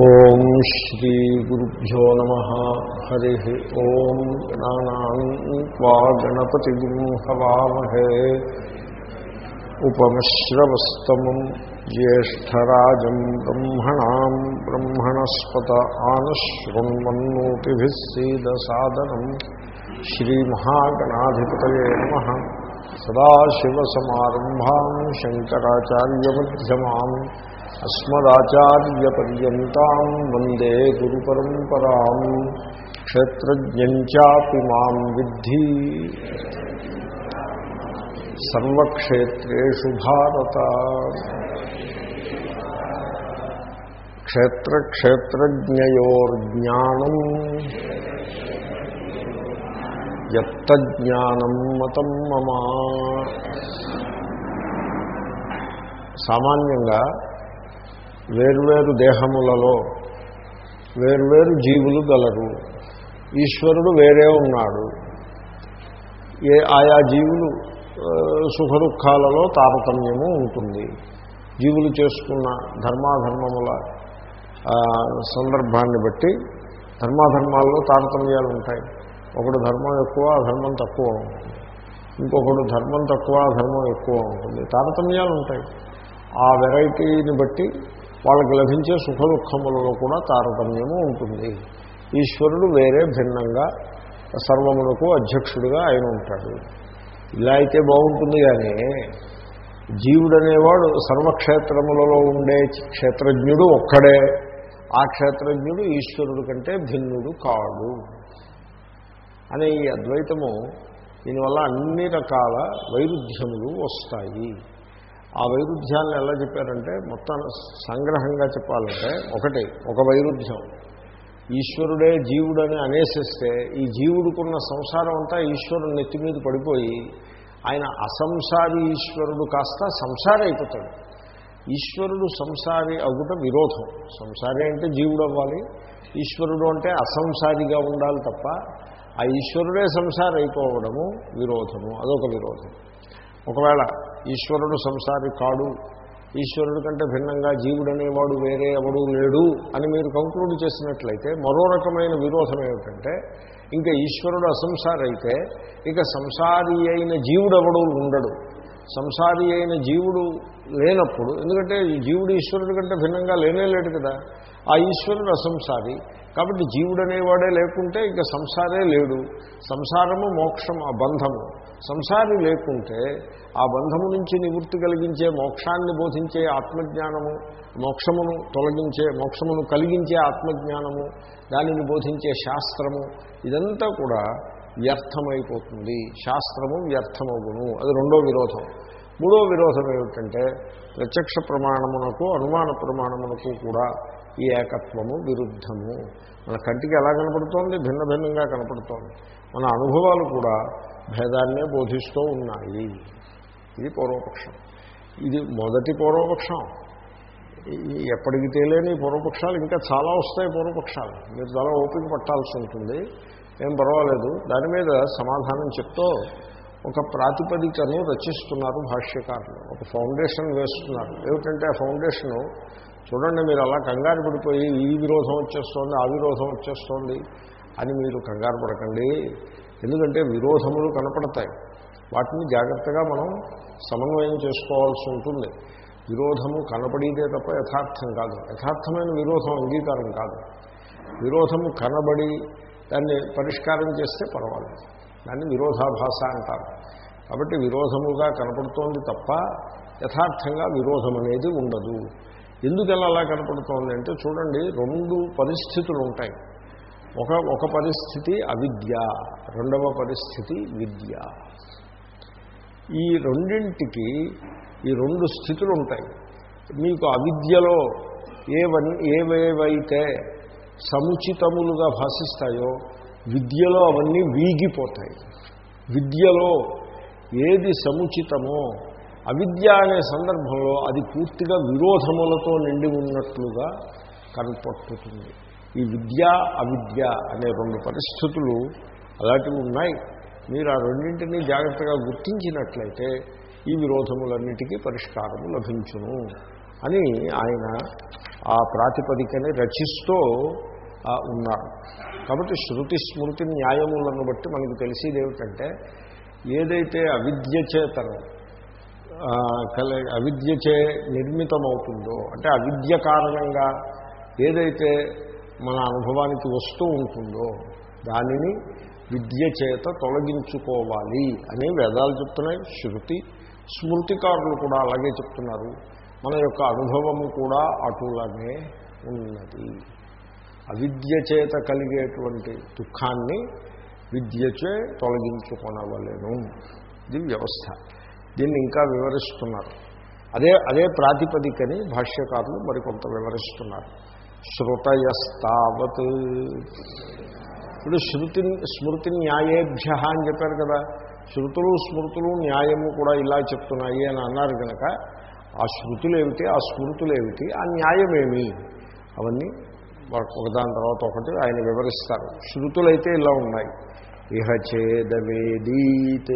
ఓం శ్రీ గురుభ్యో నమ. హరి ఓం నానా గణపతి హవామహే. ఉపమశ్రవస్తమం జ్యేష్టరాజం బ్రహ్మణా బ్రహ్మణస్పత ఆనశృణ్వన్నోతిభిः సీదసాదనం. శ్రీమహాగణాధిపతయే నమ. సదాశివసమారంభాం అస్మదాచార్యపర్యంతం వందే గురు పరంపరా క్షేత్రజ్ఞాపి మాం విద్ధి సర్వక్షేత్రు భారత క్షేత్రక్షేత్రజ్ఞయోర్జ్ఞానం ఎత్తజ్ఞానం మతం మమా సామాన్యంగా వేర్వేరు దేహములలో వేర్వేరు జీవులు గలరు. ఈశ్వరుడు వేరే ఉన్నాడు. ఏ ఆయా జీవులు సుఖ దుఃఖాలలో తారతమ్యము ఉంటుంది. జీవులు చేసుకున్న ధర్మాధర్మముల సందర్భాన్ని బట్టి ధర్మాధర్మాల్లో తారతమ్యాలు ఉంటాయి ఒకడు ధర్మం ఎక్కువ ధర్మం తక్కువ ఉంటుంది. ఇంకొకడు ధర్మం తక్కువ ధర్మం ఎక్కువ ఉంటుంది. తారతమ్యాలు ఉంటాయి ఆ వెరైటీని బట్టి వాళ్ళకి లభించే సుఖ దుఃఖములలో కూడా తారతమ్యము ఉంటుంది. ఈశ్వరుడు వేరే భిన్నంగా సర్వమునకు అధ్యక్షుడిగా ఆయన ఉంటాడు. ఇలా అయితే బాగుంటుంది కానీ జీవుడనేవాడు సర్వక్షేత్రములలో ఉండే క్షేత్రజ్ఞుడు ఒక్కడే. ఆ క్షేత్రజ్ఞుడు ఈశ్వరుడు కంటే భిన్నుడు కాడు. అనే ఈ అద్వైతము దీనివల్ల అన్ని రకాల వైరుధ్యములు వస్తాయి. ఆ వైరుధ్యాన్ని ఎలా చెప్పారంటే మొత్తం సంగ్రహంగా చెప్పాలంటే ఒకటి ఒక వైరుధ్యం. ఈశ్వరుడే జీవుడని అనేసిస్తే ఈ జీవుడుకున్న సంసారం అంతా ఈశ్వరుడు నెత్తి మీద పడిపోయి ఆయన అసంసారి ఈశ్వరుడు కాస్త సంసారి అయిపోతాడు. ఈశ్వరుడు సంసారి అవ్వటం విరోధం. సంసారి అంటే జీవుడు అవ్వాలి ఈశ్వరుడు అంటే అసంసారిగా ఉండాలి తప్ప ఆ ఈశ్వరుడే సంసారి అయిపోవడము విరోధము అదొక విరోధం. ఒకవేళ ఈశ్వరుడు సంసారి కాడు. ఈశ్వరుడు కంటే భిన్నంగా జీవుడనేవాడు వేరే ఎవడు లేడు అని మీరు కంక్లూడ్ చేసినట్లయితే మరో రకమైన విరోధం ఏమిటంటే ఇంకా ఈశ్వరుడు అసంసారి అయితే ఇక సంసారి అయిన జీవుడెవడు ఉండడు. సంసారి అయిన జీవుడు లేనప్పుడు ఎందుకంటే జీవుడు ఈశ్వరుడి కంటే భిన్నంగా లేనే లేడు కదా. ఆ ఈశ్వరుడు అసంసారి. కాబట్టి జీవుడు అనేవాడే లేకుంటే ఇక సంసారే లేడు. సంసారము మోక్షం ఆ బంధము. సంసారి లేకుంటే ఆ బంధము నుంచి నివృత్తి కలిగించే మోక్షాన్ని బోధించే ఆత్మజ్ఞానము మోక్షమును తొలగించే మోక్షమును కలిగించే ఆత్మజ్ఞానము దానిని బోధించే శాస్త్రము ఇదంతా కూడా వ్యర్థమైపోతుంది. శాస్త్రము వ్యర్థమవును అది రెండో విరోధం. మూడో విరోధం ఏమిటంటే ప్రత్యక్ష ప్రమాణమునకు అనుమాన ప్రమాణమునకు కూడా ఈ ఏకత్వము విరుద్ధము. మన కంటికి ఎలా కనపడుతోంది? భిన్న భిన్నంగా కనపడుతోంది. మన అనుభవాలు కూడా భేదాన్నే బోధిస్తూ ఉన్నాయి. ఇది పూర్వపక్షం. ఇది మొదటి పూర్వపక్షం. ఎప్పటికి తేలేని పూర్వపక్షాలు ఇంకా చాలా వస్తాయి పూర్వపక్షాలు. మీరు చాలా ఓపిక పట్టాల్సి ఉంటుంది. ఏం పర్వాలేదు. దాని మీద సమాధానం చెప్తూ ఒక ప్రాతిపదికను రచిస్తున్నారు భాష్యకారులు. ఒక ఫౌండేషన్ వేస్తున్నారు. ఏమిటంటే ఆ ఫౌండేషను చూడండి మీరు అలా కంగారు పడిపోయి ఈ విరోధం వచ్చేస్తోంది ఆ విరోధం వచ్చేస్తోంది అని మీరు కంగారు పడకండి. ఎందుకంటే విరోధములు కనపడతాయి. వాటిని జాగ్రత్తగా మనం సమన్వయం చేసుకోవాల్సి ఉంటుంది. విరోధము కనబడితే తప్ప యథార్థం కాదు. యథార్థమైన విరోధం అంగీకారం కాదు. విరోధము కనబడి దాన్ని పరిష్కారం చేస్తే పర్వాలేదు. దాన్ని విరోధాభాష అంటారు. కాబట్టి విరోధముగా కనపడుతోంది తప్ప యథార్థంగా విరోధం అనేది ఉండదు. ఎందుకలా అలా కనపడుతోంది అంటే చూడండి రెండు పరిస్థితులు ఉంటాయి. ఒక ఒక పరిస్థితి అవిద్య రెండవ పరిస్థితి విద్య. ఈ రెండింటికి ఈ రెండు స్థితులు ఉంటాయి. మీకు అవిద్యలో ఏవని ఏవేవైతే సముచితములుగా భాషిస్తాయో విద్యలో అవన్నీ వీగిపోతాయి. విద్యలో ఏది సముచితమో అవిద్య అనే సందర్భంలో అది పూర్తిగా విరోధములతో నిండి ఉన్నట్లుగా కనపడుతుంది ఈ విద్య అవిద్య అనే రెండు పరిస్థితులు అలాంటివి ఉన్నాయి. మీరు ఆ రెండింటినీ జాగ్రత్తగా గుర్తించినట్లయితే ఈ విరోధములన్నిటికీ పరిష్కారము లభించును అని ఆయన ఆ ప్రాతిపదికని రచిస్తూ ఉన్నారు. కాబట్టి శృతి స్మృతి న్యాయములను బట్టి మనకు తెలిసేది ఏమిటంటే ఏదైతే అవిద్య చేతను కల అవిద్యచే నిర్మితమవుతుందో అంటే అవిద్య కారణంగా ఏదైతే మన అనుభవానికి వస్తూ ఉంటుందో దానిని విద్య చేత తొలగించుకోవాలి అని వేదాలు చెప్తున్నాయి. శృతి స్మృతికారులు కూడా అలాగే చెప్తున్నారు. మన యొక్క అనుభవము కూడా అటులనే ఉన్నది. అవిద్య చేత కలిగేటువంటి దుఃఖాన్ని విద్యచే తొలగించుకొనవలేను. ఇది వ్యవస్థ. దీన్ని ఇంకా వివరిస్తున్నారు. అదే అదే ప్రాతిపదికని భాష్యకారులు మరికొంత వివరిస్తున్నారు. శృతయస్తావత్ ఇప్పుడు శృతి స్మృతి న్యాయేభ్య అని చెప్పారు కదా. శృతులు స్మృతులు న్యాయము కూడా ఇలా చెప్తున్నాయి అని అన్నారు కనుక ఆ శృతులు ఏమిటి ఆ స్మృతులు ఏమిటి ఆ న్యాయమేమి? అవన్నీ ఒకదాని తర్వాత ఒకటి ఆయన వివరిస్తారు. శృతులైతే ఇలా ఉన్నాయి. ఇహ చేదవేదీత్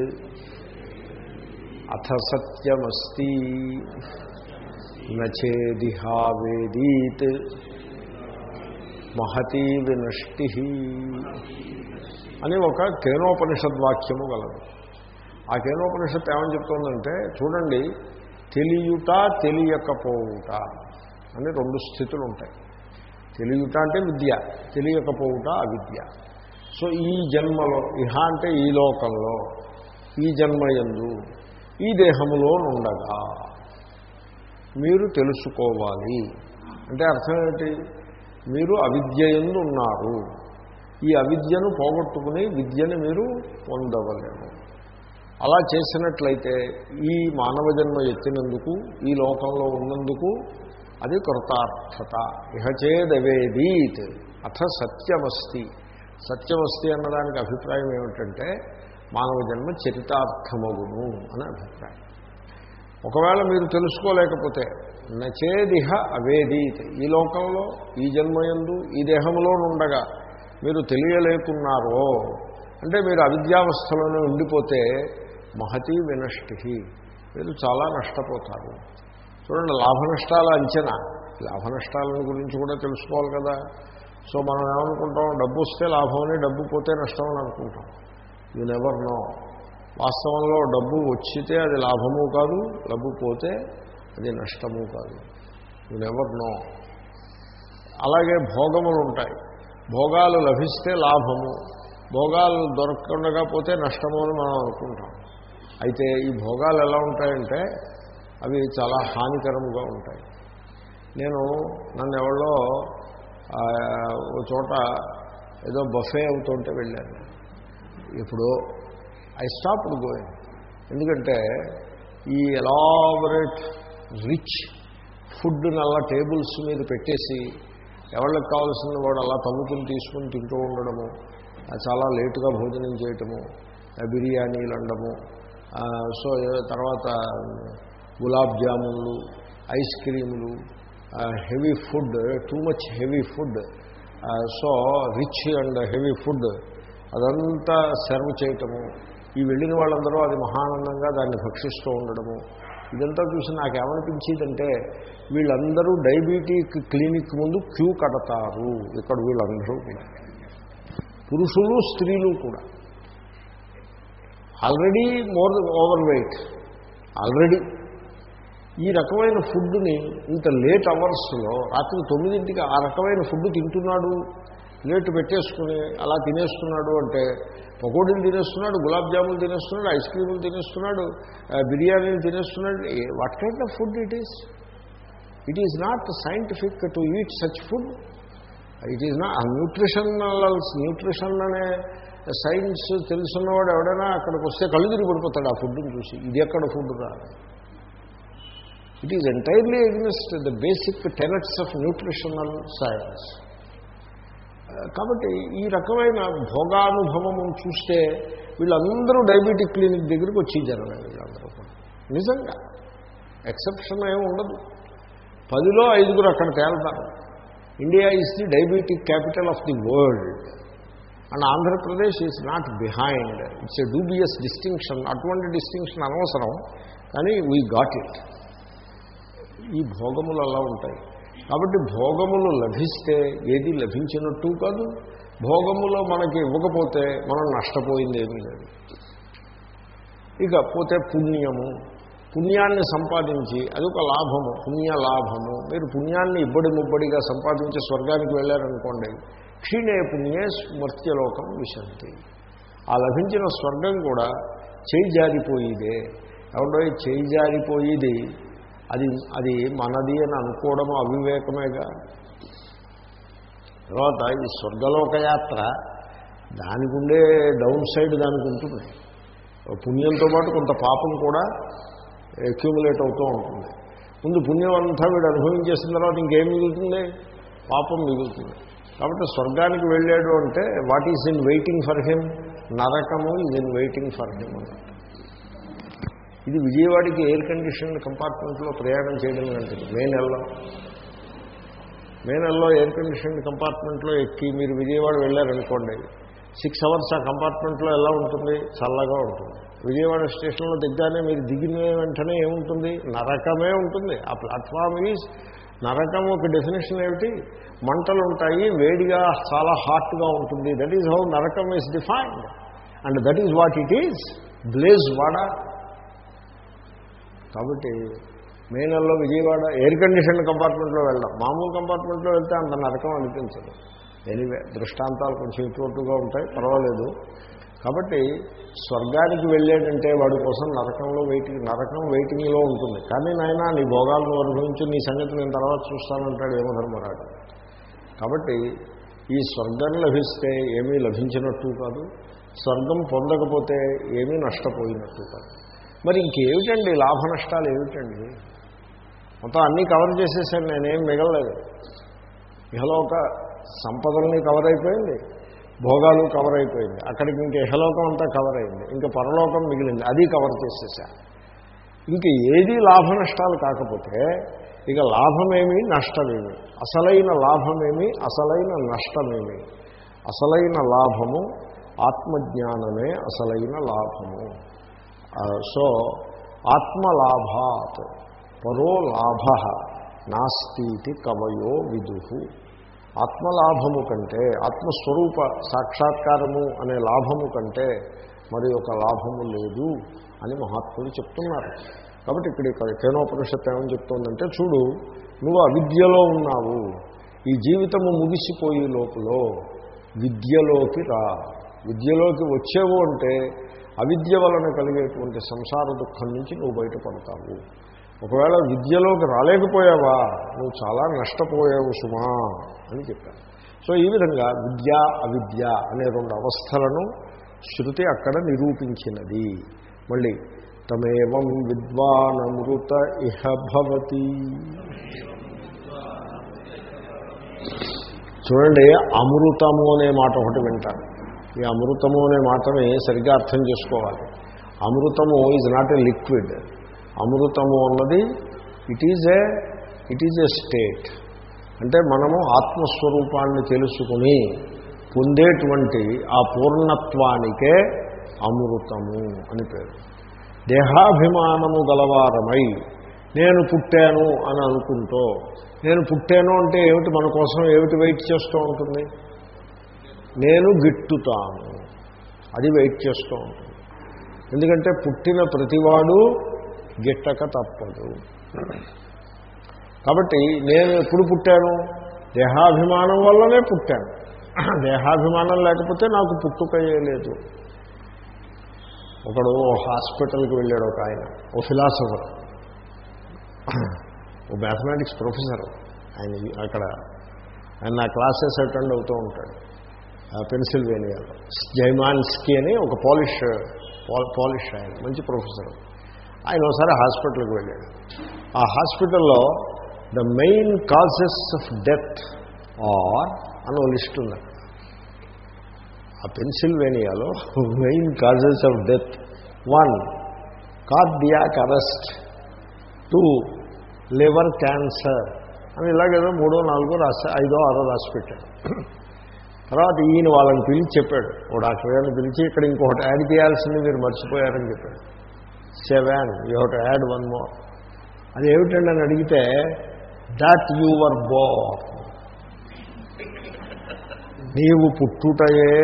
అథ సత్యమస్తి. నచేదిహావేదీత్ మహతీ వినష్టి అని ఒక కేనోపనిషద్వాక్యము గలదు. ఆ కేనోపనిషత్తు ఏమని చెప్తుందంటే చూడండి తెలియుట తెలియకపోవుట అని రెండు స్థితులు ఉంటాయి తెలియుట అంటే విద్య తెలియకపోవుట అవిద్య. సో ఈ జన్మలో ఇహ అంటే ఈ లోకంలో ఈ జన్మయందు ఈ దేహములో నుండగా మీరు తెలుసుకోవాలి. అంటే అర్థం ఏంటి మీరు అవిద్య ఎందు ఉన్నారు ఈ అవిద్యను పోగొట్టుకుని విద్యను మీరు పొందవలేము. అలా చేసినట్లయితే ఈ మానవ జన్మ ఎత్తినందుకు ఈ లోకంలో ఉన్నందుకు అది కృతార్థత. ఇహచేదవేదీత్ అథ సత్యమస్తి సత్యమస్తి అన్నదానికి అభిప్రాయం ఏమిటంటే మానవ జన్మ చరితార్థమగును అని అభిప్రాయం. ఒకవేళ మీరు తెలుసుకోలేకపోతే నచేదిహ అవేదీత్ ఈ లోకంలో ఈ జన్మయందు ఈ దేహంలోనుండగా మీరు తెలియలేకున్నారో అంటే మీరు అవిద్యావస్థలోనే ఉండిపోతే మహతీ వినష్టి మీరు చాలా నష్టపోతారు. చూడండి లాభ నష్టాల అంచనా. లాభ నష్టాల గురించి కూడా తెలుసుకోవాలి కదా. సో మనం ఏమనుకుంటాం? డబ్బు వస్తే లాభమని డబ్బు పోతే నష్టం అని అనుకుంటాం. You never know. వాస్తవంలో డబ్బు వచ్చితే అది లాభము కాదు డబ్బు పోతే అది నష్టము కాదు. యూ నెవర్ నో అలాగే భోగములు ఉంటాయి. భోగాలు లభిస్తే లాభము. భోగాలు దొరకకుండా పోతే నష్టము అని మనం అనుకుంటాం. అయితే ఈ భోగాలు ఎలా ఉంటాయంటే అవి చాలా హానికరముగా ఉంటాయి. నేను నన్ను ఎవరో ఓ చోట ఏదో బఫే అవుతుంటే వెళ్ళాను. ఇప్పుడు ఐ స్టాప్ గోయింగ్. ఎందుకంటే ఈ ఎలాబరేట్ రిచ్ ఫుడ్ అలా టేబుల్స్ మీద పెట్టేసి ఎవరికి కావాల్సిన వాడు అలా తవ్వుకుని తీసుకుని తింటూ ఉండడము చాలా లేటుగా భోజనం చేయటము బిర్యానీలు అండము సో తర్వాత గులాబ్ జామున్లు ఐస్ క్రీములు heavy food too much heavy food so rich and heavy food అదంతా సర్వ్ చేయటము. ఈ వెళ్ళిన వాళ్ళందరూ అది మహానందంగా దాన్ని భక్షిస్తూ ఉండడము. ఇదంతా చూసి నాకేమనిపించిందంటే వీళ్ళందరూ డయాబెటిక్ క్లినిక్ ముందు క్యూ కడతారు. ఇక్కడ వీళ్ళందరూ కూడా. పురుషులు స్త్రీలు కూడా. Already more overweight. ఆల్రెడీ. ఈ రకమైన ఫుడ్ని ఇంత లేట్ అవర్స్లో రాత్రి తొమ్మిదింటికి ఆ రకమైన ఫుడ్ తింటున్నాడు? ప్లేట్ పెట్టేసుకుని అలా తినేస్తున్నాడు అంటే పకోడీలు తినేస్తున్నాడు గులాబ్ జాములు తినేస్తున్నాడు ఐస్ క్రీములు తినేస్తున్నాడు బిర్యానీలు తినేస్తున్నాడు. What kind of food it is it is not scientific to eat such food it is not nutritional nutrition అనే సైన్స్ తెలుసున్నవాడు ఎవడైనా అక్కడికి వస్తే కళ్ళు తిరిగి పడిపోతాడు ఆ ఫుడ్ని చూసి. ఇది ఎక్కడ ఫుడ్ రాదు it is entirely against the basic tenets of nutritional science కాబట్టి ఈ రకమైన భోగానుభవము చూస్తే వీళ్ళందరూ డయాబెటిక్ క్లినిక్ దగ్గరికి వచ్చి జనమే వీళ్ళందరూ నిజంగా. ఎక్సెప్షన్ ఏమి ఉండదు. పదిలో ఐదుగురు అక్కడ తేలుతారు. India is the diabetic capital of the world. And Andhra Pradesh is not behind. It's a dubious distinction. అటువంటి డిస్టింక్షన్ అనవసరం కానీ వీ గాట్ ఇట్. ఈ భోగములు అలా ఉంటాయి. కాబట్టి భోగములు లభిస్తే ఏది లభించినట్టు కాదు. భోగములో మనకి ఇవ్వకపోతే మనం నష్టపోయింది ఏమీ లేదు. ఇక పోతే పుణ్యము. పుణ్యాన్ని సంపాదించి అదొక లాభము పుణ్య లాభము. మీరు పుణ్యాన్ని ఇబ్బడి ముబ్బడిగా సంపాదించి స్వర్గానికి వెళ్ళారనుకోండి క్షీణే పుణ్యే స్మర్త్యలోకం విశంతి. ఆ లభించిన స్వర్గం కూడా చేయి జారిపోయిదే. ఎవరో చేయి జారిపోయేది అది అది మనది అని అనుకోవడం అవివేకమేగా? తర్వాత ఈ స్వర్గలోక యాత్ర దానికి ఉండే డౌన్ సైడ్ దానికి ఉంటుంది పుణ్యంతో పాటు కొంత పాపం కూడా అక్యూములేట్ అవుతూ ఉంటుంది. ముందు పుణ్యం అంతా వీడు అనుభవించేసిన తర్వాత ఇంకేం మిగులుతుంది? పాపం మిగులుతుంది. కాబట్టి స్వర్గానికి వెళ్ళాడు అంటే what is in waiting for him నరకము is in waiting for him అన్నట్టు ఇది విజయవాడకి ఎయిర్ కండిషన్ కంపార్ట్మెంట్లో ప్రయాణం చేయడం లాంటిది. మే నెలలో. మే నెలలో ఎయిర్ కండిషన్ కంపార్ట్మెంట్లో ఎక్కి మీరు విజయవాడ వెళ్ళారనుకోండి సిక్స్ అవర్స్ ఆ కంపార్ట్మెంట్లో ఎలా ఉంటుంది? చల్లగా ఉంటుంది. విజయవాడ స్టేషన్లో దిగ్గానే మీరు దిగిన వెంటనే ఏముంటుంది? నరకమే ఉంటుంది. ఆ ప్లాట్ఫామ్ ఈజ్ నరకం ఒక డెఫినేషన్ ఏమిటి? మంటలు ఉంటాయి వేడిగా చాలా హాట్గా ఉంటుంది. దట్ ఈజ్ హౌ నరకం is defined and that is what it is blaze వాడ కాబట్టి మే నెలలో విజయవాడ ఎయిర్ కండిషన్ కంపార్ట్మెంట్లో వెళ్దాం మామూలు కంపార్ట్మెంట్లో వెళ్తే అంత నరకం అనిపించదు. ఎనివే దృష్టాంతాలు కొంచెం ఇటువంటిగా ఉంటాయి పర్వాలేదు. కాబట్టి స్వర్గానికి వెళ్ళాడంటే వాడి కోసం నరకంలో వెయిటింగ్ నరకం వెయిటింగ్లో ఉంటుంది. కానీ నాయన నీ భోగాలను అనుభవించి నీ సంగతి నేను తర్వాత చూస్తానంటాడు ఏమో ధర్మరాడు కాబట్టి ఈ స్వర్గం లభిస్తే ఏమీ లభించినట్టు కాదు. స్వర్గం పొందకపోతే ఏమీ నష్టపోయినట్టు కాదు. మరి ఇంకేమిటండి లాభ నష్టాలు ఏమిటండి? మొత్తం అన్నీ కవర్ చేసేసాను నేనేం మిగలలేదు. ఇహలోక సంపదల్ని కవర్ అయిపోయింది భోగాలు కవర్ అయిపోయింది అక్కడికి ఇంక ఇహలోకం అంతా కవర్ అయింది ఇంకా పరలోకం మిగిలింది అది కవర్ చేసేసా. ఇంక ఏది లాభ నష్టాలు కాకపోతే ఇక లాభమేమి నష్టమేమి అసలైన లాభమేమి అసలైన నష్టమేమి అసలైన లాభము ఆత్మజ్ఞానమే అసలైన లాభము. సో ఆత్మలాభాత్ పరో లాభ నాస్తి కవయో విదుహు ఆత్మలాభము కంటే ఆత్మస్వరూప సాక్షాత్కారము అనే లాభము కంటే మరి ఒక లాభము లేదు అని మహాత్ములు చెప్తున్నారు. కాబట్టి ఇక్కడ ఇక్కడ కేనోపనిషత్తు ఏమని చెప్తోందంటే చూడు నువ్వు అవిద్యలో ఉన్నావు. ఈ జీవితము ముగిసిపోయే లోపల విద్యలోకి రా. విద్యలోకి వచ్చేవు అంటే అవిద్య వలన కలిగేటువంటి సంసార దుఃఖం నుంచి నువ్వు బయటపడతావు. ఒకవేళ విద్యలోకి రాలేకపోయావా నువ్వు చాలా నష్టపోయావు సుమా అని చెప్పాను సో ఈ విధంగా విద్య అవిద్య అనే రెండు అవస్థలను శృతి అక్కడ నిరూపించినది. మళ్ళీ తమేవం విద్వానమృత ఇహ భవతి. చూడండి అమృతము అనే మాట ఒకటి వింటాను. ఈ అమృతము అనే మాటని సరిగ్గా అర్థం చేసుకోవాలి. అమృతము ఈజ్ నాట్ ఏ లిక్విడ్ అమృతము అన్నది it is a it is a state అంటే మనము ఆత్మస్వరూపాన్ని తెలుసుకుని పొందేటువంటి ఆ పూర్ణత్వానికే అమృతము అని పేరు. దేహాభిమానము గలవారమై నేను పుట్టాను అని అనుకుంటూ నేను పుట్టాను అంటే ఏమిటి? మన కోసం ఏమిటి వెయిట్ చేస్తూ ఉంటుంది? నేను గిట్టుతాను. అది వెయిట్ చేస్తూ ఉంటుంది ఎందుకంటే పుట్టిన ప్రతివాడు గిట్టక తప్పదు. కాబట్టి నేను ఎప్పుడు పుట్టాను? దేహాభిమానం వల్లనే పుట్టాను. దేహాభిమానం లేకపోతే నాకు పుట్టుకయ్యే లేదు. ఒకడు హాస్పిటల్కి వెళ్ళాడు ఒక ఆయన ఓ ఫిలాసఫర్. ఓ మ్యాథమెటిక్స్ ప్రొఫెసర్. ఆయన అక్కడ ఆయన నా క్లాసెస్ అటెండ్ అవుతూ ఉంటాడు. పెన్సిల్వేనియాలో జైమాన్స్కీ అని ఒక పాలిష్ పాలిష్ ఆయన మంచి ప్రొఫెసర్. ఆయన ఒకసారి హాస్పిటల్కి వెళ్ళాడు. ఆ హాస్పిటల్లో the main causes of death are అని ఒక లిస్ట్ ఉంది ఆ పెన్సిల్వేనియాలో main causes of death one cardiac arrest. Two liver cancer. అని ఇలాగేదో మూడో నాలుగో రాసి ఐదో ఆరో రాసి పెట్టాడు. తర్వాత ఈయన వాళ్ళని పిలిచి చెప్పాడు. ఓ డాక్టర్ గారిని పిలిచి ఇక్కడ ఇంకొకటి యాడ్ చేయాల్సింది మీరు మర్చిపోయారని చెప్పాడు. Seven you have to add one more. అది ఏమిటండి అని అడిగితే దాట్ యువర్ బోర్ నీవు పుట్టుటయే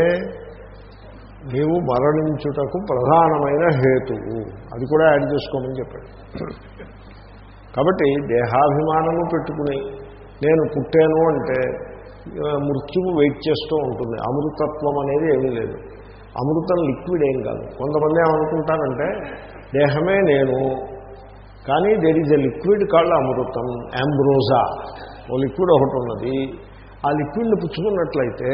నీవు మరణించుటకు ప్రధానమైన హేతువు. అది కూడా యాడ్ చేసుకోమని చెప్పాడు. కాబట్టి దేహాభిమానము పెట్టుకుని నేను పుట్టాను అంటే మృత్యువు వెయిట్ చేస్తూ ఉంటుంది. అమృతత్వం అనేది ఏమీ లేదు. అమృతం లిక్విడ్ ఏం కాదు. కొంతమంది ఏమనుకుంటారంటే దేహమే నేను కానీ దెర్ ఈజ్ ఎ లిక్విడ్ కాళ్ళ అమృతం యాంబ్రోజా ఓ లిక్విడ్ ఒకటి ఉన్నది. ఆ లిక్విడ్ని పుచ్చుకున్నట్లయితే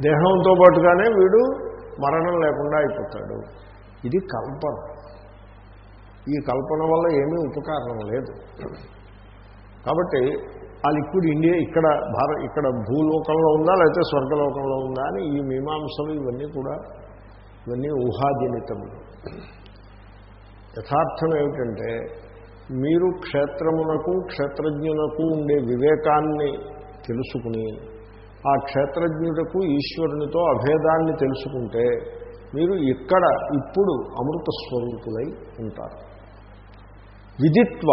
దేహంతో పాటుగానే వీడు మరణం లేకుండా అయిపోతాడు. ఇది కల్పన. ఈ కల్పన వల్ల ఏమీ ఉపకారం లేదు. కాబట్టి ఆ లిక్విడ్ ఇండియా ఇక్కడ భారత ఇక్కడ భూలోకంలో ఉందా లేకపోతే స్వర్గలోకంలో ఉందా అని ఈ మీమాంసలు ఇవన్నీ కూడా ఇవన్నీ ఊహాజనితములు. యథార్థం ఏమిటంటే మీరు క్షేత్రమునకు క్షేత్రజ్ఞునకు ఉండే వివేకాన్ని తెలుసుకుని ఆ క్షేత్రజ్ఞుడకు ఈశ్వరునితో అభేదాన్ని తెలుసుకుంటే మీరు ఇక్కడ ఇప్పుడు అమృత స్వరూపులై ఉంటారు. విదిత్వ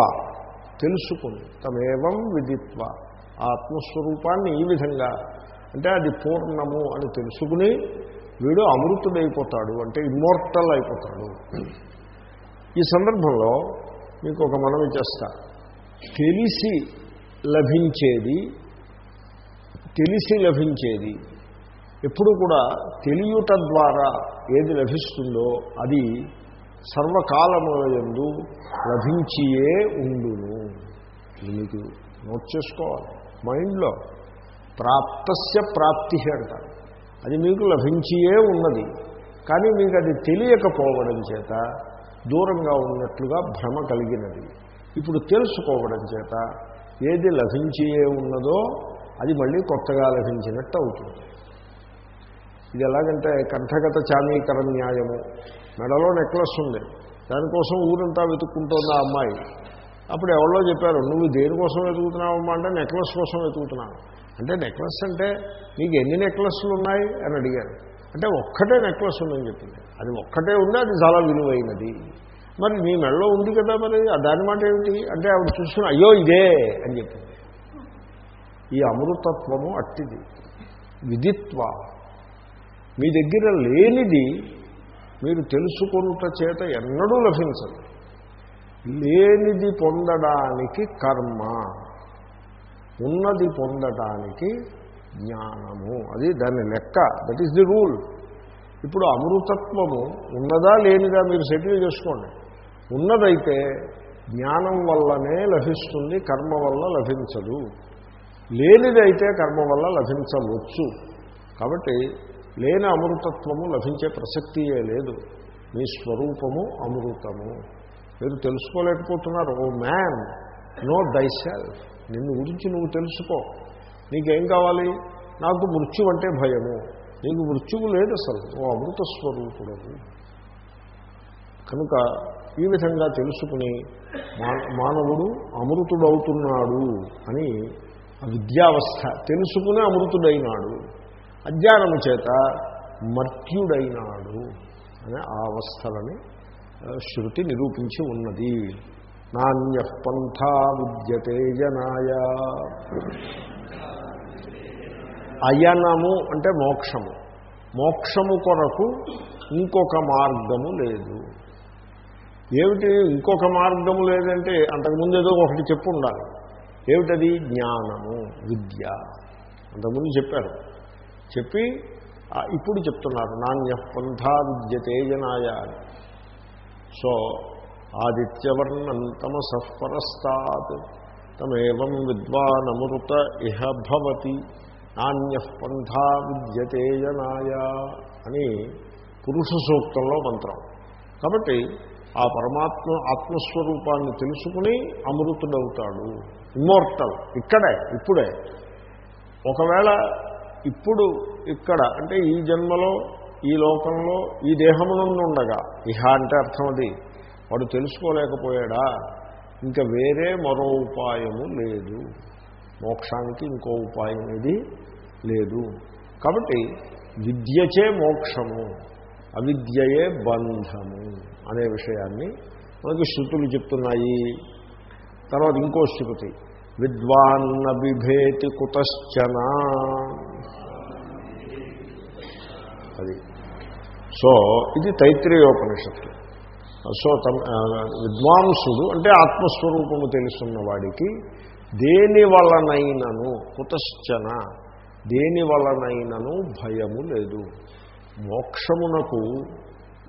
తెలుసుకుని తమేవం విదిత్వ ఆత్మస్వరూపాన్ని ఈ విధంగా అంటే అది పూర్ణము అని తెలుసుకుని వీడు అమృతుడైపోతాడు అంటే ఇమ్మోర్టల్ అయిపోతాడు. ఈ సందర్భంలో మీకు ఒక మనవి చేస్తా. తెలిసి లభించేది తెలిసి లభించేది ఎప్పుడు కూడా తెలియట ద్వారా ఏది లభిస్తుందో అది సర్వకాలములందు లభించియే ఉండును. మీకు నోట్ చేసుకోవాలి. మైండ్లో ప్రాప్తస్య ప్రాప్తి అంటారు. అది మీకు లభించియే ఉన్నది. కానీ మీకు అది తెలియకపోవడం చేత దూరంగా ఉన్నట్లుగా భ్రమ కలిగినది. ఇప్పుడు తెలుసుకోవడం చేత ఏది లభించియే ఉన్నదో అది మళ్ళీ కొత్తగా లభించినట్టు అవుతుంది. ఇది ఎలాగంటే కంఠగత చామీకర న్యాయము మెడలో నెక్లెస్ ఉంది. దానికోసం ఊరంతా వెతుక్కుంటోంది ఆ అమ్మాయి. అప్పుడు ఎవరో చెప్పారు నువ్వు దేనికోసం వెతుకుతున్నావమ్మా? అంటే నెక్లెస్ కోసం వెతుకుతున్నాను. అంటే నెక్లెస్ అంటే నీకు ఎన్ని నెక్లెస్లు ఉన్నాయి? అని అడిగారు. అంటే ఒక్కటే నెక్లెస్ ఉందని చెప్పింది. అది ఒక్కటే ఉంది అది చాలా విలువైనది. మరి నీ మెడలో ఉంది కదా మరి దాని మాట ఏమిటి? అంటే ఆవిడ చూసుకుని అయ్యో ఇదే అని చెప్పింది. ఈ అమృతత్వము అట్టిది. విధిత్వ మీ దగ్గర లేనిది మీరు తెలుసుకొనుట చేత ఎన్నడూ లభించదు. లేనిది పొందడానికి కర్మ ఉన్నది పొందడానికి జ్ఞానము. అది దాని లెక్క. దట్ ఈస్ ది రూల్ ఇప్పుడు అమృతత్వము ఉన్నదా లేనిదా మీరు సెటిల్ చేసుకోండి. ఉన్నదైతే జ్ఞానం వల్లనే లభిస్తుంది కర్మ వల్ల లభించదు. లేనిదైతే కర్మ వల్ల లభించవచ్చు. కాబట్టి లేని అమృతత్వము లభించే ప్రసక్తియే లేదు. మీ స్వరూపము అమృతము. మీరు తెలుసుకోలేకపోతున్నారు. O man know thyself నిన్ను గురించి నువ్వు తెలుసుకో. నీకేం కావాలి? నాకు మృత్యు అంటే భయము. నీకు మృత్యువు లేదు అసలు. ఓ అమృత స్వరూపుడు కనుక ఈ విధంగా తెలుసుకుని మానవుడు అమృతుడవుతున్నాడు అని ఆ విద్యావస్థ తెలుసుకునే అమృతుడైనాడు. అజ్ఞానము చేత మర్త్యుడైనాడు అనే ఆ అవస్థలని శృతి నిరూపించి ఉన్నది. నాణ్య పంథా విద్యతే జనాయ. అయనము అంటే మోక్షము. మోక్షము కొరకు ఇంకొక మార్గము లేదు. ఏమిటి ఇంకొక మార్గము లేదంటే అంతకుముందు ఏదో ఒకటి చెప్పు ఉండాలి ఏమిటది? జ్ఞానము విద్య. అంతకుముందు చెప్పారు. చెప్పి ఇప్పుడు చెప్తున్నారు నాణ్య పంథా విద్యతే జనాయ సో ఆదిత్యవర్ణం తమేవం విద్వానమృత ఇహ భవతి నాణ్య పంథా విద్యతే జనాయ అని పురుష సూక్తంలో మంత్రం. కాబట్టి ఆ పరమాత్మ ఆత్మస్వరూపాన్ని తెలుసుకుని అమృతుడవుతాడు. ఇమ్మోర్టల్ ఇక్కడే ఇప్పుడే. ఒకవేళ ఇప్పుడు ఇక్కడ అంటే ఈ జన్మలో ఈ లోకంలో ఈ దేహమునందుండగా ఇహ అంటే అర్థం అది. వాడు తెలుసుకోలేకపోయాడా? ఇంకా వేరే మరో ఉపాయము లేదు. మోక్షానికి ఇంకో ఉపాయం ఇది లేదు. కాబట్టి విద్యచే మోక్షము అవిద్యయే బంధము అనే విషయాన్ని మనకి శృతులు చెప్తున్నాయి. తర్వాత ఇంకో శృతి విద్వాన్న బిభేతి కుతశ్చనా అది. సో ఇది తైత్రీయోపనిషత్తు. సో తమ విద్వాంసుడు అంటే ఆత్మస్వరూపము తెలుసున్న వాడికి దేని వలనైనను కుతశ్చన దేని వలనైనను భయము లేదు. మోక్షమునకు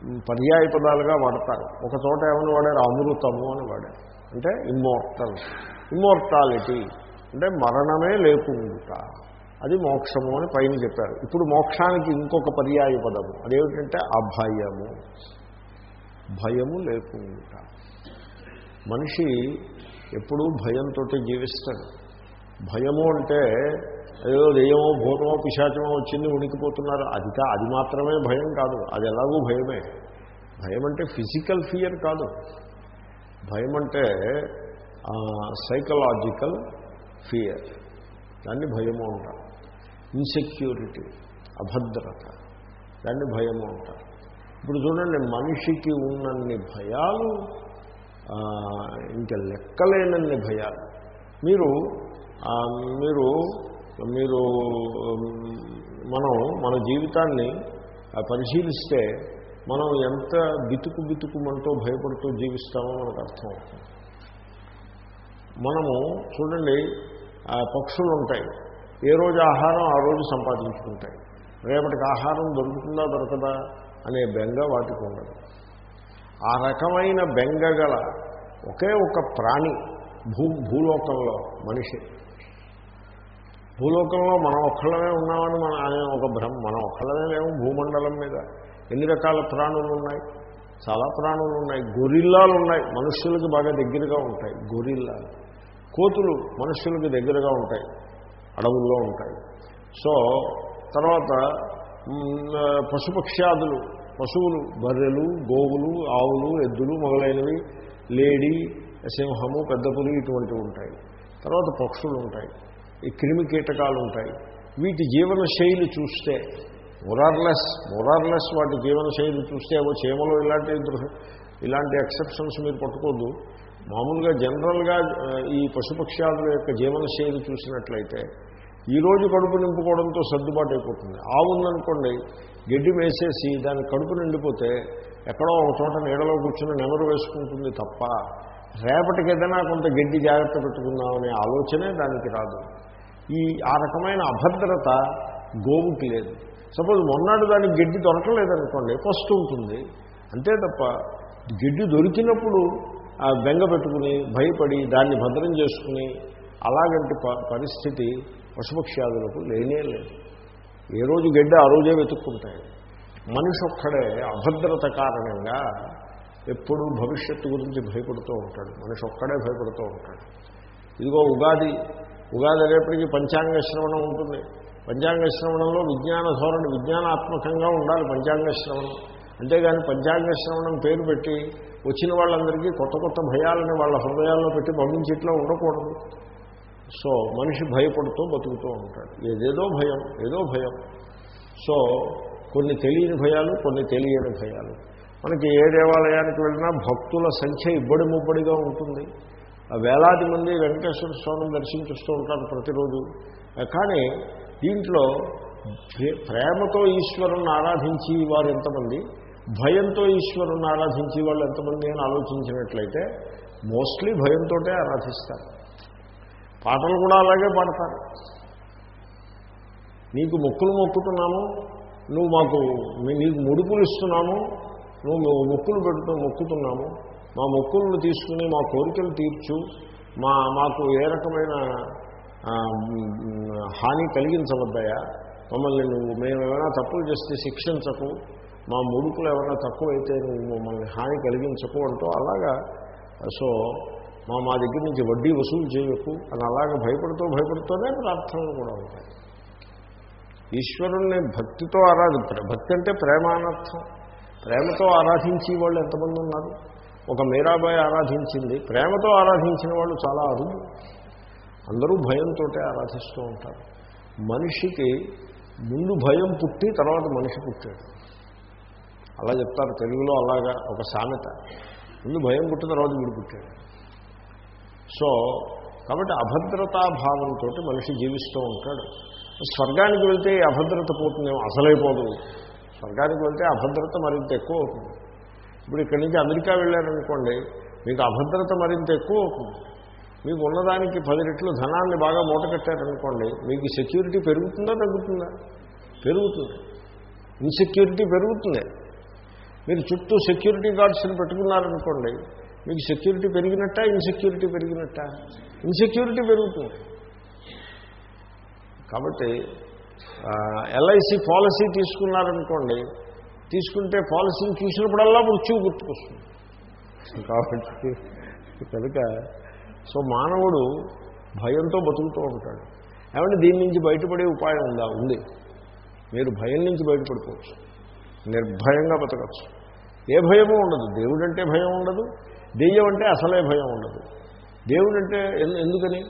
పర్యాయ పదాలుగా వాడతారు. ఒక చోట ఏమని వాడారు? అమృతము అని వాడారు. అంటే ఇమ్మోర్టల్ ఇమ్మోర్టాలిటీ అంటే మరణమే లేకుండా అది మోక్షము అని పైన చెప్పారు. ఇప్పుడు మోక్షానికి ఇంకొక పర్యాయ పదము. అదేమిటంటే అభయము. భయము లేకుండా. మనిషి ఎప్పుడూ భయంతో జీవిస్తాడు. భయము అంటే ఏదో దెయ్యమో భూతమో పిశాచమో వచ్చింది ఉనికిపోతున్నారు. అది కా అది మాత్రమే భయం కాదు. అది ఎలాగూ భయమే. భయం అంటే ఫిజికల్ ఫియర్ కాదు. భయం అంటే సైకలాజికల్ ఫియర్. దాన్ని భయము అంటారు. ఇన్సెక్యూరిటీ అభద్రత దాన్ని భయము అంటారు. ఇప్పుడు చూడండి మనిషికి ఉన్నన్ని భయాలు ఇంకా లెక్కలేనన్ని భయాలు. మీరు మీరు మీరు మనం మన జీవితాన్ని పరిశీలిస్తే మనం ఎంత బితుకు బితుకుమంటూ భయపడుతూ జీవిస్తామో మనకు అర్థమవుతుంది మనము చూడండి ఆ పక్షులు ఉంటాయి. ఏ రోజు ఆహారం ఆ రోజు సంపాదించుకుంటాయి. రేపటికి ఆహారం దొరుకుతుందా దొరకదా అనే బెంగ వాటికి ఉండదు. ఆ రకమైన బెంగ గల ఒకే ఒక ప్రాణి భూ భూలోకంలో మనిషి. భూలోకంలో మనం ఒక్కళ్ళమే ఉన్నామని మన అనే ఒక భ్రమ మనం ఒక్కళ్ళమే లేము భూమండలం మీద. ఎన్ని రకాల ప్రాణులు ఉన్నాయి? చాలా ప్రాణులు ఉన్నాయి. గొరిల్లాలు ఉన్నాయి. మనుష్యులకి బాగా దగ్గరగా ఉంటాయి. గొరిల్లాలు. కోతులు మనుష్యులకి దగ్గరగా ఉంటాయి. అడవుల్లో ఉంటాయి. సో తర్వాత పశుపక్ష్యాదులు పశువులు బర్రెలు గోవులు ఆవులు ఎద్దులు మొదలైనవి లేడీ సింహము పెద్ద పులి ఇటువంటివి ఉంటాయి. తర్వాత పక్షులు ఉంటాయి. ఈ క్రిమి కీటకాలు ఉంటాయి. వీటి జీవన శైలి చూస్తే మొరార్లెస్ మొరార్లెస్ వాటి జీవన శైలి చూస్తే ఏవో చీమలు ఇలాంటి ఇలాంటి ఎక్సెప్షన్స్ మీరు పట్టుకోద్దు మామూలుగా జనరల్గా ఈ పశుపక్ష్యాదుల యొక్క జీవన శైలి చూసినట్లయితే ఈరోజు కడుపు నింపుకోవడంతో సర్దుబాటు అయిపోతుంది ఆవు ఉందనుకోండి గడ్డి వేసేసి దాని కడుపు నిండిపోతే ఎక్కడో ఒక చోట నీడలో కూర్చుని నెమరు వేసుకుంటుంది తప్ప రేపటికి ఏదైనా కొంత గడ్డి జాగ్రత్త పెట్టుకుందామనే ఆలోచనే దానికి రాదు. ఈ ఆ రకమైన అభద్రత గోవుకి లేదు. సపోజ్ మొన్నటి దానికి గడ్డి దొరకలేదనుకోండి ఫస్ట్ ఉంటుంది. అంతే తప్ప గడ్డి దొరికినప్పుడు బెంగ పెట్టుకుని భయపడి దాన్ని భద్రం చేసుకుని అలాగంటి ప- పరిస్థితి పశుపక్ష్యాదులకు లేనే లేదు. ఏ రోజు గడ్డ ఆ రోజే వెతుక్కుంటాయి. మనిషి ఒక్కడే అభద్రత కారణంగా ఎప్పుడూ భవిష్యత్తు గురించి భయపడుతూ ఉంటాడు. మనిషి ఒక్కడే భయపడుతూ ఉంటాడు. ఇదిగో ఉగాది. ఉగాది రేపటికి పంచాంగ శ్రవణం ఉంటుంది. పంచాంగ శ్రవణంలో విజ్ఞాన ధోరణి విజ్ఞానాత్మకంగా ఉండాలి పంచాంగ శ్రవణం. అంతేగాని పంచాంగ శ్రవణం పేరు పెట్టి వచ్చిన వాళ్ళందరికీ కొత్త కొత్త భయాలని వాళ్ళ హృదయాల్లో పెట్టి పంపించేట్లో ఉండకూడదు. సో మనిషి భయపడుతూ బతుకుతూ ఉంటాడు. ఏదేదో భయం ఏదో భయం. సో కొన్ని తెలియని భయాలు కొన్ని తెలియని భయాలు. మనకి ఏ దేవాలయానికి వెళ్ళినా భక్తుల సంఖ్య ఇబ్బడి ముబ్బడిగా ఉంటుంది. ఆ వేలాది మంది వెంకటేశ్వర స్వామిని దర్శించుస్తూ ఉంటారు ప్రతిరోజు. కానీ దీంట్లో ప్రే- ప్రేమతో ఈశ్వరుని ఆరాధించి వారు ఎంతమంది? భయంతో ఈశ్వరుని ఆరాధించే వాళ్ళు ఎంతమంది అని ఆలోచించినట్లయితే మోస్ట్లీ భయంతోటే ఆరాధిస్తారు. పాటలు కూడా అలాగే పాడతారు. నీకు మొక్కులు మొక్కుతున్నాము నువ్వు మాకు నీకు ముడుపులు ఇస్తున్నాము నువ్వు మొక్కులు పెడుతూ మొక్కుతున్నాము మా మొక్కులను తీసుకుని మా కోరికలు తీర్చు మా మాకు ఏ రకమైన హాని కలిగించవద్దయా మమ్మల్ని నువ్వు మేము ఏమైనా తప్పులు చేస్తే శిక్షించకు మా ముడుకులు ఏమైనా తక్కువైతే నువ్వు మమ్మల్ని హాని కలిగించకు అంటూ అలాగా సో మా మా దగ్గర నుంచి వడ్డీ వసూలు చేయకు అని అలాగే భయపడుతూ భయపడుతూనే ప్రార్థనలు కూడా ఉంటాయి. ఈశ్వరుణ్ణి భక్తితో ఆరాధి భక్తి అంటే ప్రేమ అనర్థం ప్రేమతో ఆరాధించి వాళ్ళు ఎంతమంది ఉన్నారు? ఒక మీరాబాయి ఆరాధించింది ప్రేమతో ఆరాధించిన వాళ్ళు చాలా అరుదు. అందరూ భయంతో ఆరాధిస్తూ ఉంటారు. మనిషికి ముందు భయం పుట్టి తర్వాత మనిషి పుట్టాడు. అలా చెప్తారు. తెలుగులో అలాగా ఒక సామెత. ముందు భయం పుట్టిన తర్వాత వీడు పుట్టాడు. సో కాబట్టి అభద్రతా భావంతో మనిషి జీవిస్తూ ఉంటాడు. స్వర్గానికి వెళ్తే అభద్రత పోతుందేమో అసలైపోదు. స్వర్గానికి వెళ్తే అభద్రత మరింత ఎక్కువ అవుతుంది. ఇప్పుడు ఇక్కడి నుంచి అమెరికా వెళ్ళారనుకోండి మీకు అభద్రత మరింత ఎక్కువ అవుతుంది. మీకు ఉన్నదానికి పది రెట్లు ధనాన్ని బాగా మూట కట్టారనుకోండి మీకు సెక్యూరిటీ పెరుగుతుందా తగ్గుతుందా? పెరుగుతుంది. ఇన్సెక్యూరిటీ పెరుగుతుంది. మీరు చుట్టూ సెక్యూరిటీ గార్డ్స్ని పెట్టుకున్నారనుకోండి మీకు సెక్యూరిటీ పెరిగినట్ట ఇన్సెక్యూరిటీ పెరిగినట్ట? ఇన్సెక్యూరిటీ పెరుగుతుంది. కాబట్టి ఎల్ఐసి పాలసీ తీసుకున్నారనుకోండి తీసుకుంటే పాలసీని చూసినప్పుడల్లా మృత్యువు గుర్తుకొస్తుంది. కాబట్టి కనుక సో మానవుడు భయంతో బతుకుతూ ఉంటాడు. ఏమంటే దీని నుంచి బయటపడే ఉపాయం ఉందా? ఉంది. మీరు భయం నుంచి బయటపడిపోవచ్చు. నిర్భయంగా బతకచ్చు. ఏ భయమూ ఉండదు. దేవుడంటే భయం ఉండదు. దెయ్యం అంటే అసలే భయం ఉండదు. దేవుడంటే ఎందుకని?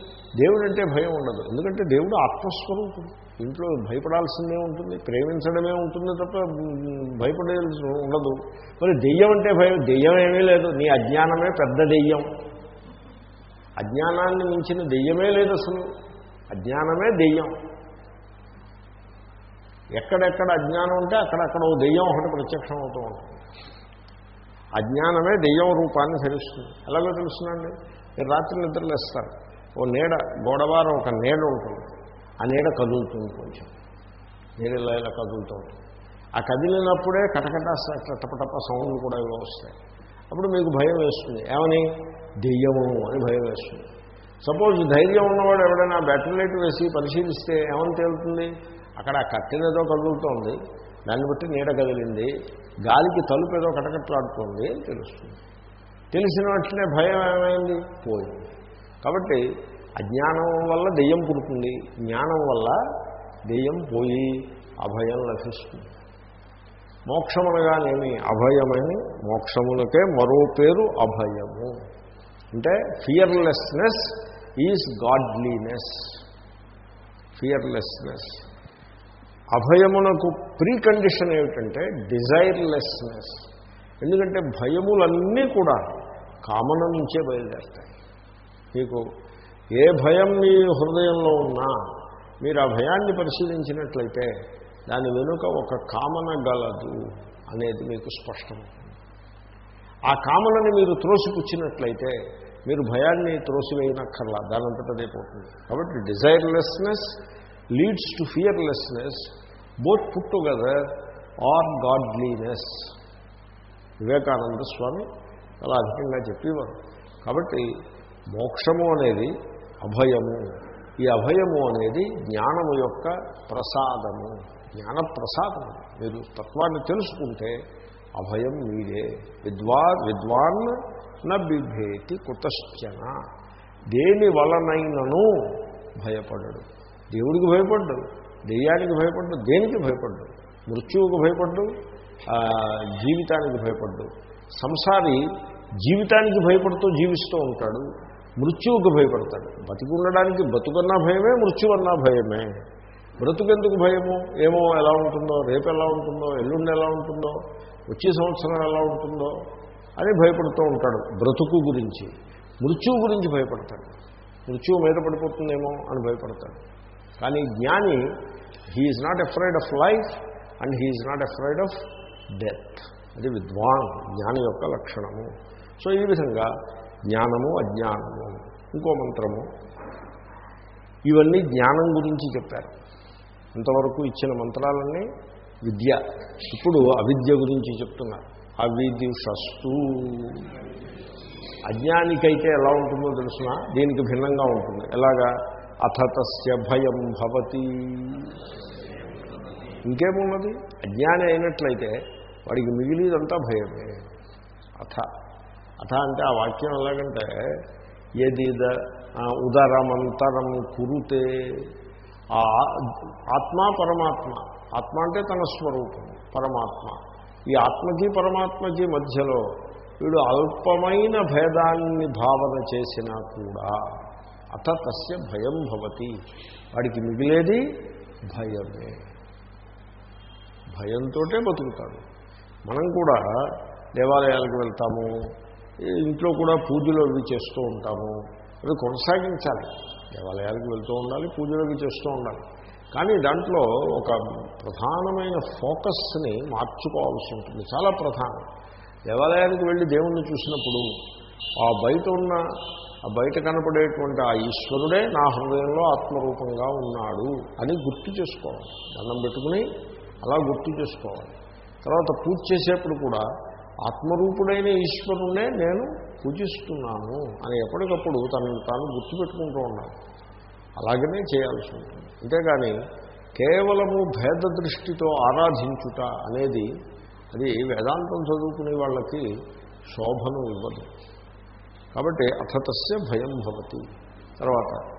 దేవుడంటే భయం ఉండదు. ఎందుకంటే దేవుడు ఆత్మస్వరూపుడు. ఇంట్లో భయపడాల్సిందే ఉంటుంది. ప్రేమించడమే ఉంటుంది తప్ప మ్, భయపడాల్సి ఉండదు. మరి దెయ్యం అంటే భయం దెయ్యం ఏమీ లేదు. నీ అజ్ఞానమే పెద్ద దెయ్యం. అజ్ఞానాన్ని మించిన దెయ్యమే లేదు అసలు. అజ్ఞానమే దెయ్యం. ఎక్కడెక్కడ అజ్ఞానం ఉంటే అక్కడక్కడ ఓ దెయ్యం ఒకటి ప్రత్యక్షం అవుతూ ఉంటుంది. అజ్ఞానమే దెయ్యం రూపాన్ని ధరిస్తుంది. ఎలాగో తెలుస్తుందండి? మీరు రాత్రి నిద్రలేస్తారు ఓ నీడ గోడవారం ఒక నీడ ఉంటుంది. ఆ నీడ కదులుతుంది కొంచెం. నీడ ఇలా ఇలా కదులుతూ ఉంటుంది. ఆ కదిలినప్పుడే కటకట టపటప సౌండ్ కూడా ఇవి వస్తాయి. అప్పుడు మీకు భయం వేస్తుంది. ఏమని? దెయ్యము అని భయం వేస్తుంది. సపోజ్ ధైర్యం ఉన్నవాడు ఎవడైనా బ్యాటరీ లైట్ వేసి పరిశీలిస్తే ఏమని తేలుతుంది? అక్కడ ఆ కదులుతోంది దాన్ని బట్టి నీడ కదిలింది. గాలికి తలుపు ఏదో కటకట్లాడుతోంది అని తెలుస్తుంది. తెలిసిన వెంటనే భయం ఏమైంది? పోయింది కాబట్టి అజ్ఞానం వల్ల దెయ్యం పుడుతుంది. జ్ఞానం వల్ల దెయ్యం పోయి అభయం లభిస్తుంది. మోక్షం అనగానేమి అభయమని మోక్షమునకే మరో పేరు అభయము. అంటే ఫియర్లెస్నెస్ ఈజ్ గాడ్లీనెస్ ఫియర్లెస్నెస్ అభయమునకు ప్రీ కండిషన్ ఏమిటంటే డిజైర్లెస్నెస్. ఎందుకంటే భయములన్నీ కూడా కామన నుంచే బయలుదేరుతాయి. మీకు ఏ భయం మీ హృదయంలో ఉన్నా మీరు ఆ భయాన్ని పరిశీలించినట్లయితే దాని వెనుక ఒక కామన గలదు అనేది మీకు స్పష్టమవుతుంది. ఆ కామనని మీరు త్రోసిపుచ్చినట్లయితే మీరు భయాన్ని త్రోసివేయనక్కర్లా దానంతటదే పోతుంది. కాబట్టి desirelessness leads to fearlessness both put together are godliness Vivekananda Swami చాలా అధికంగా చెప్పేవారు. కాబట్టి మోక్షము అనేది అభయము. ఈ అభయము అనేది జ్ఞానము యొక్క ప్రసాదము. జ్ఞాన ప్రసాదము మీరు తత్వాన్ని తెలుసుకుంటే అభయం మీరే విద్వా విద్వాన్ న కుతశ్చన. దేని వలనైనను భయపడడు. దేవుడికి భయపడ్డు దెయ్యానికి భయపడ్డు దేనికి భయపడ్డు మృత్యువుకు భయపడ్డు జీవితానికి భయపడ్డు సంసారి జీవితానికి భయపడుతూ జీవిస్తూ ఉంటాడు మృత్యువుకు భయపడతాడు. బతికుండడానికి బతుకన్నా భయమే మృత్యువన్నా భయమే. బ్రతుకెందుకు భయము? ఏమో ఎలా ఉంటుందో రేపు ఎలా ఉంటుందో ఎల్లుండి ఎలా ఉంటుందో వచ్చే సంవత్సరం ఎలా ఉంటుందో అని భయపడుతూ ఉంటాడు బ్రతుకు గురించి. మృత్యువు గురించి భయపడతాడు. మృత్యువు మీద పడిపోతుందేమో అని భయపడతాడు. కానీ జ్ఞాని he is not afraid of life and he is not afraid of death అది విద్వాన్ జ్ఞాని యొక్క లక్షణము. సో ఈ విధంగా జ్ఞానము అజ్ఞానము ఇంకో మంత్రము ఇవన్నీ జ్ఞానం గురించి చెప్పారు. ఇంతవరకు ఇచ్చిన మంత్రాలన్నీ విద్య. ఇప్పుడు అవిద్య గురించి చెప్తున్నారు. అవిద్యుషస్తు అజ్ఞానికైతే ఎలా ఉంటుందో తెలుసిన? దీనికి భిన్నంగా ఉంటుంది? ఎలాగా? అథ తస్య భయం భవతి. ఇంకేమున్నది? అజ్ఞాని అయినట్లయితే వాడికి మిగిలిదంతా భయమే. అథ. అథ అంటే ఆ వాక్యం ఎలాగంటే ఏదిద ఉదరమంతరం కురుతే. ఆ ఆత్మ పరమాత్మ. ఆత్మ అంటే తన స్వరూపం పరమాత్మ. ఈ ఆత్మకి పరమాత్మకి మధ్యలో వీడు అల్పమైన భేదాన్ని భావన చేసినా కూడా అత తస్య భయం భవతి. వాడికి మిగిలేది భయమే. భయంతో బతుకుతాడు. మనం కూడా దేవాలయాలకు వెళ్తాము ఇంట్లో కూడా పూజలు అవి చేస్తూ ఉంటాము అది కొనసాగించాలి. దేవాలయాలకు వెళ్తూ ఉండాలి పూజలు అవి చేస్తూ ఉండాలి. కానీ దాంట్లో ఒక ప్రధానమైన ఫోకస్ని మార్చుకోవాల్సి ఉంటుంది. చాలా ప్రధానం. దేవాలయానికి వెళ్ళి దేవుణ్ణి చూసినప్పుడు ఆ బయట ఉన్న ఆ బయట కనపడేటువంటి ఆ ఈశ్వరుడే నా హృదయంలో ఆత్మరూపంగా ఉన్నాడు అని గుర్తు చేసుకోవాలి. దండం పెట్టుకుని అలా గుర్తు చేసుకోవాలి. తర్వాత పూజ చేసేప్పుడు కూడా ఆత్మరూపుడైన ఈశ్వరుణ్ణే నేను పూజిస్తున్నాను అని ఎప్పటికప్పుడు తనను తాను గుర్తుపెట్టుకుంటూ ఉన్నాను అలాగనే చేయాల్సి ఉంటుంది. అంతేగాని కేవలము భేద దృష్టితో ఆరాధించుట అనేది అది వేదాంతం చదువుకునే వాళ్ళకి శోభను ఇవ్వదు. కాబట్టి అథతస్య భయం భవతి. తర్వాత